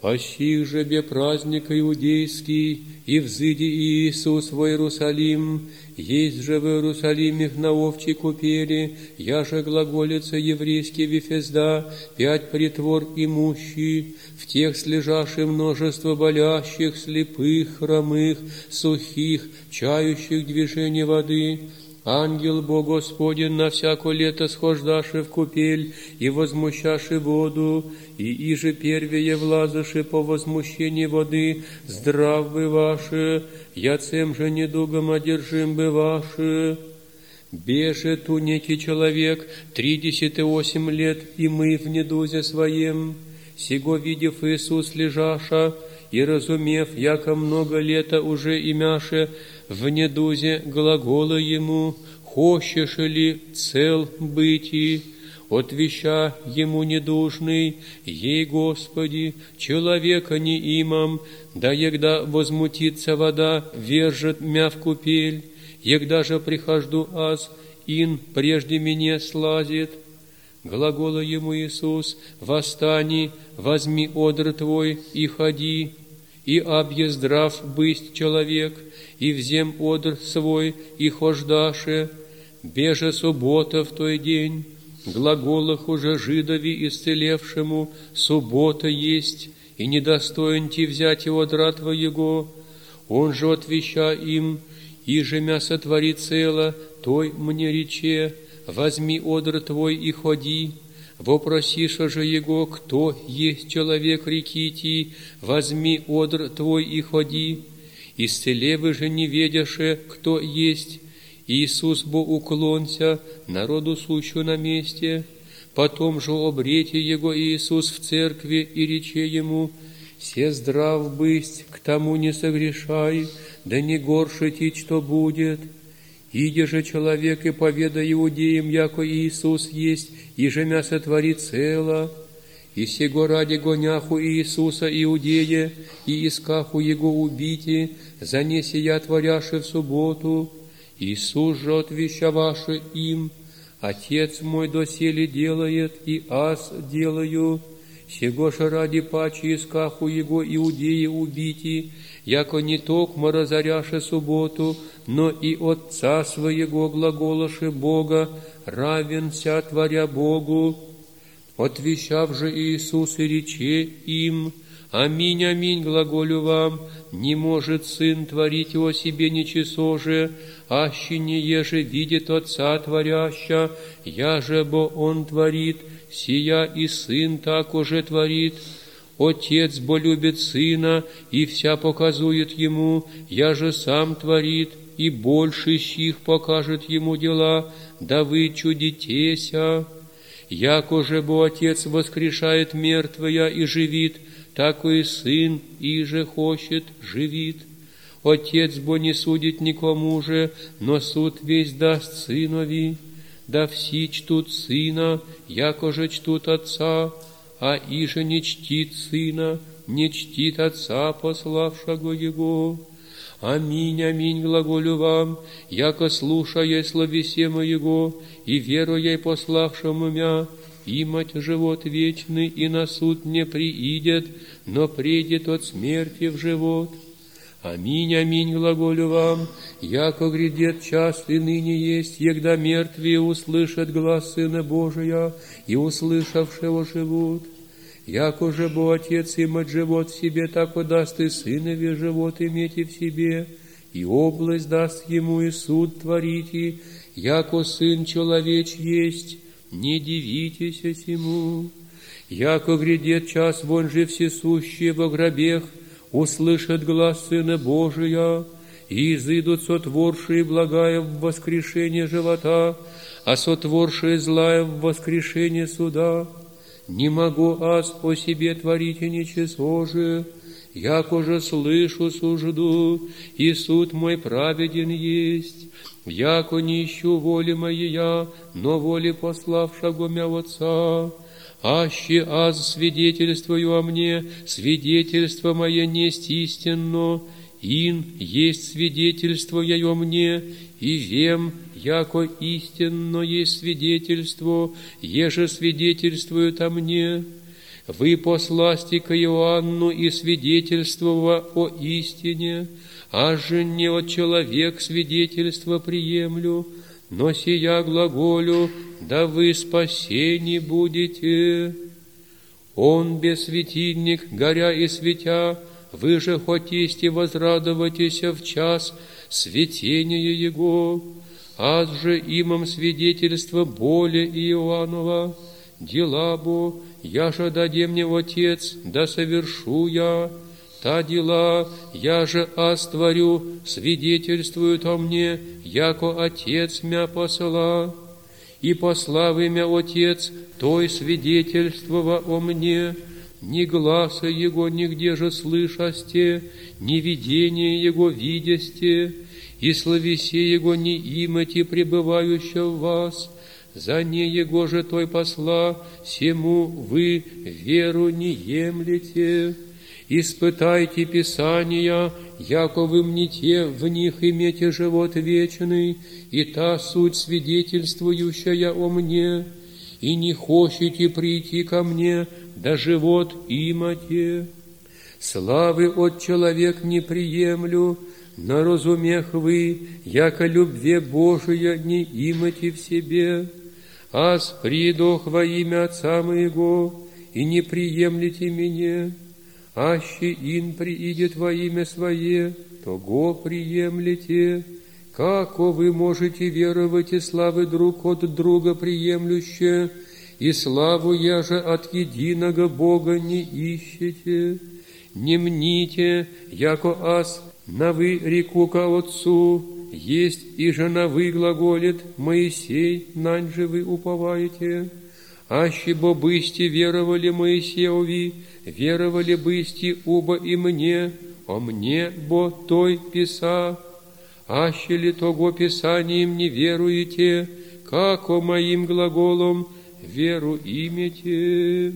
По сих же бе праздник иудейский, и взыди Иисус в Иерусалим, есть же в Иерусалиме на овчей купели, я же глаголица еврейский Вифезда, пять притвор имущий, в тех слежаши множество болящих, слепых, хромых, сухих, чающих движение воды, Ангел Бог Господень на всяко лето схождаши в купель и возмущаши воду, и иже первее влазаши по возмущении воды, здрав ваши, яцем же недугом одержим бы ваши. Беже ту некий человек, тридесят и восемь лет, и мы в недузе своем, сего видев Иисус лежаша, и разумев, яко много лета уже имяше, в недузе глагола ему, «Хочешь ли цел быти?» Отвеща ему недужный, ей, Господи, человека не имам, да егда возмутится вода, вержет мя в купель, егда же прихожду аз, ин прежде меня слазит. Глагола ему Иисус, восстани, возьми одр твой и ходи, и объездрав бысть человек, и взем одр свой, и хождаше, беже суббота в той день, глаголах уже жидови исцелевшему, суббота есть, и недостоин ти взять его дра твоего, он же отвеща им, и же мя сотвори цело, той мне рече, возьми одр твой и ходи, Вопросиша же его, кто есть человек реки ти, возьми одр твой и ходи. Исцелевы же не ведяше, кто есть. Иисус бо уклонся, народу сущу на месте. Потом же обрете его Иисус в церкви и рече ему, «Се здрав бысть, к тому не согрешай, да не горше ти, что будет». Иди же человек и поведа иудеям, яко Иисус есть, и же мясо творит цело, и сего ради гоняху Иисуса иудея, и искаху его убити, занеси я творяши в субботу, Иисус же отвещаваши им, Отец мой доселе делает, и аз делаю, сего же ради пачи искаху его иудеи убити, яко не токмо разоряше субботу, но и Отца Своего глаголоши Бога, равенся творя Богу. Отвещав же Иисус и рече им, Аминь, аминь, глаголю вам, не может Сын творить о себе ничего же, аще не еже видит Отца творяща, я же бо Он творит, сия и Сын так уже творит, Отец бо любит Сына, и вся показует Ему, я же сам творит, и больше сих покажет Ему дела, да вы чудитеся. Яко же бо Отец воскрешает мертвая и живит, так и Сын и же хочет живит. Отец бо не судит никому же, но суд весь даст Сынови, да все чтут Сына, яко же чтут Отца, а иже не чтит Сына, не чтит Отца, пославшего Его. Аминь, аминь, глаголю вам, яко слушая словесе моего, и веруя пославшему мя, имать живот вечный, и на суд не приидет, но придет от смерти в живот. Аминь, аминь, глаголю вам, яко грядет час, и ныне есть, егда мертвые услышат глаз Сына Божия, и услышавшего живут. Яко же бо Отец имать живот в себе, так даст и Сынове живот иметь и в себе, и область даст Ему и суд творите, яко Сын человеч есть, не дивитесь сему. Яко грядет час, вон же всесущие во гробех, услышат глаз Сына Божия, и изыдут сотворшие благая в воскрешение живота, а сотворшие злая в воскрешение суда. Не могу аз по себе творить и ничего же, яко же слышу сужду, и суд мой праведен есть, яко не ищу воли моей, но воли пославшего мя Отца, аще аз свидетельствую о мне, свидетельство мое несть истинно, ин есть свидетельство ее мне, и вем, яко истинно есть свидетельство, еже свидетельствует о мне. вы посласти к Иоанну и свидетельствова о истине, а же не от человек свидетельство приемлю, но сия глаголю, да вы спасени будете. Он без светильник, горя и светя, вы же хотите возрадоватесь в час светения Его, аз же имам свидетельство боли Иоаннова, дела бо, я же даде мне Отец, да совершу я, та дела, я же остворю, свидетельствуют о мне, яко Отец мя посла, и послав имя Отец, той свидетельствова о мне, ни гласа Его нигде же слышасте, ни видение Его видясте, и славесе Его не имати пребывающего в вас, за не Его же той посла, сему вы веру не емлете. Испытайте Писания, яко вы те в них имете живот вечный, и та суть свидетельствующая о мне, и не хочете прийти ко мне, да живот имате. Славы от человек не приемлю, на разумех вы, яко любве Божия не имате в себе, аз придох во имя Отца моего, и не приемлете меня, аще ин приидет во имя Свое, то го приемлете, како вы можете веровать и славы друг от друга приемлюще, и славу я же от единого Бога не ищете, не мните, яко аз на вы реку ко Отцу, есть и же на вы глаголит Моисей, нань же вы уповаете. Аще бо бысти веровали Моисеови, веровали бысти оба и мне, о мне бо той писа. Аще ли того писанием не веруете, как о моим глаголом веру имете.